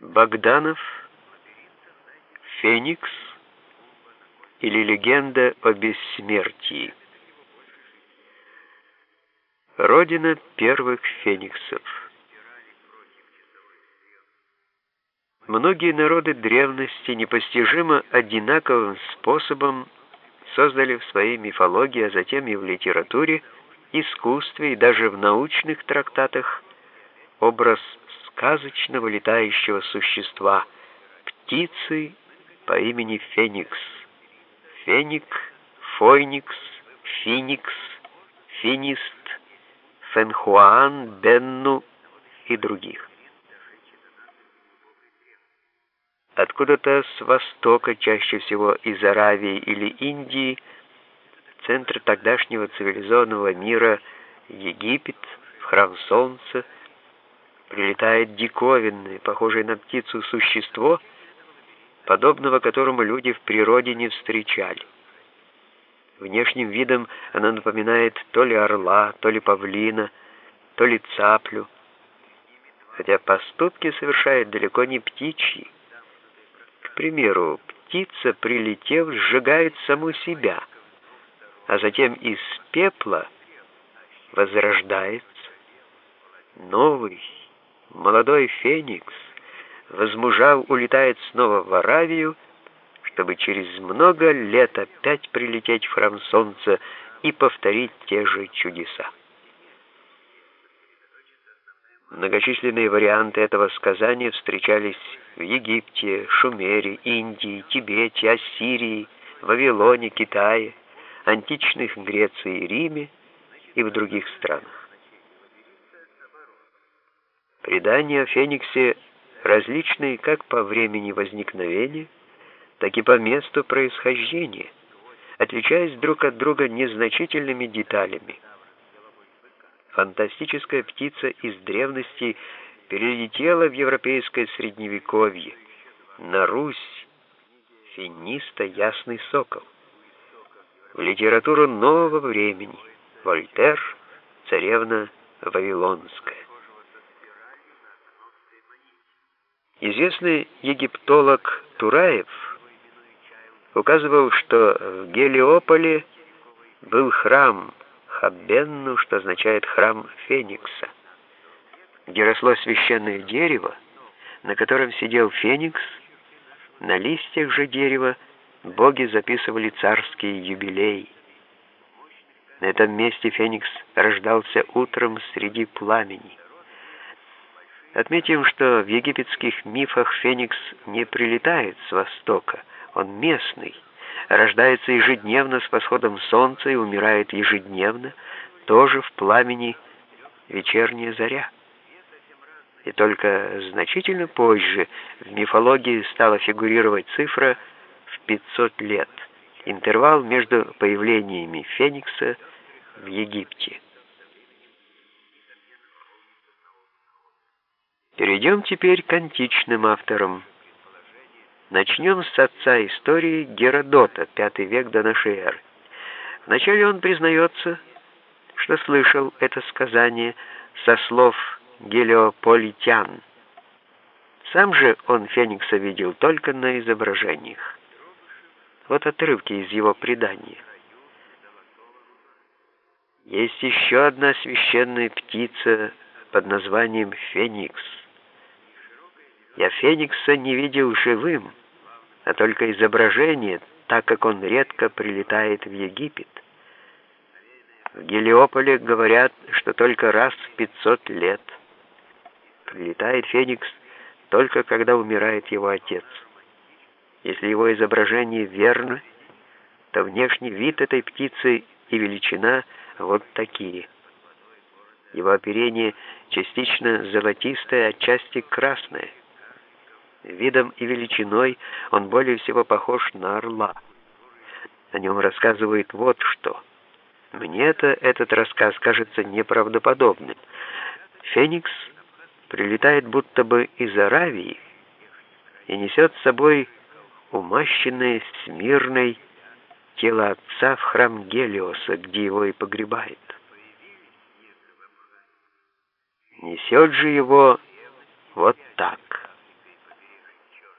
Богданов, Феникс или легенда о бессмертии. Родина первых фениксов. Многие народы древности непостижимо одинаковым способом создали в своей мифологии, а затем и в литературе, искусстве и даже в научных трактатах образ сказочного летающего существа, птицы по имени Феникс. Феник, Фойникс, Финикс, Финист, Фенхуан, Бенну и других. Откуда-то с востока, чаще всего из Аравии или Индии, центр тогдашнего цивилизованного мира Египет, храм Солнца, прилетает диковинное, похожее на птицу существо, подобного которому люди в природе не встречали. Внешним видом она напоминает то ли орла, то ли павлина, то ли цаплю, хотя поступки совершает далеко не птичьи. К примеру, птица, прилетев, сжигает саму себя, а затем из пепла возрождается новый, молодой феникс, возмужав, улетает снова в Аравию, чтобы через много лет опять прилететь в храм солнца и повторить те же чудеса. Многочисленные варианты этого сказания встречались в Египте, Шумере, Индии, Тибете, Ассирии, Вавилоне, Китае, античных Греции и Риме и в других странах. Предания о Фениксе различные как по времени возникновения, так и по месту происхождения, отличаясь друг от друга незначительными деталями. Фантастическая птица из древности перелетела в европейское средневековье, на Русь, финиста ясный сокол. В литературу нового времени Вольтер, царевна Вавилонская. Известный египтолог Тураев указывал, что в Гелиополе был храм Хабенну, что означает храм Феникса, где росло священное дерево, на котором сидел Феникс, на листьях же дерева боги записывали царские юбилеи. На этом месте Феникс рождался утром среди пламени. Отметим, что в египетских мифах Феникс не прилетает с востока, он местный, рождается ежедневно с восходом солнца и умирает ежедневно, тоже в пламени вечерняя заря. И только значительно позже в мифологии стала фигурировать цифра в 500 лет, интервал между появлениями Феникса в Египте. Перейдем теперь к античным авторам. Начнем с отца истории Геродота, V век до нашей эры. Вначале он признается, что слышал это сказание со слов гелиополитян. Сам же он Феникса видел только на изображениях. Вот отрывки из его предания. Есть еще одна священная птица под названием Феникс. Я Феникса не видел живым, а только изображение, так как он редко прилетает в Египет. В Гелиополе говорят, что только раз в 500 лет. Прилетает Феникс только когда умирает его отец. Если его изображение верно, то внешний вид этой птицы и величина вот такие. Его оперение частично золотистое, отчасти красное. Видом и величиной он более всего похож на орла. О нем рассказывает вот что. Мне-то этот рассказ кажется неправдоподобным. Феникс прилетает будто бы из Аравии и несет с собой умащенное смирной тело отца в храм Гелиоса, где его и погребает. Несет же его вот так.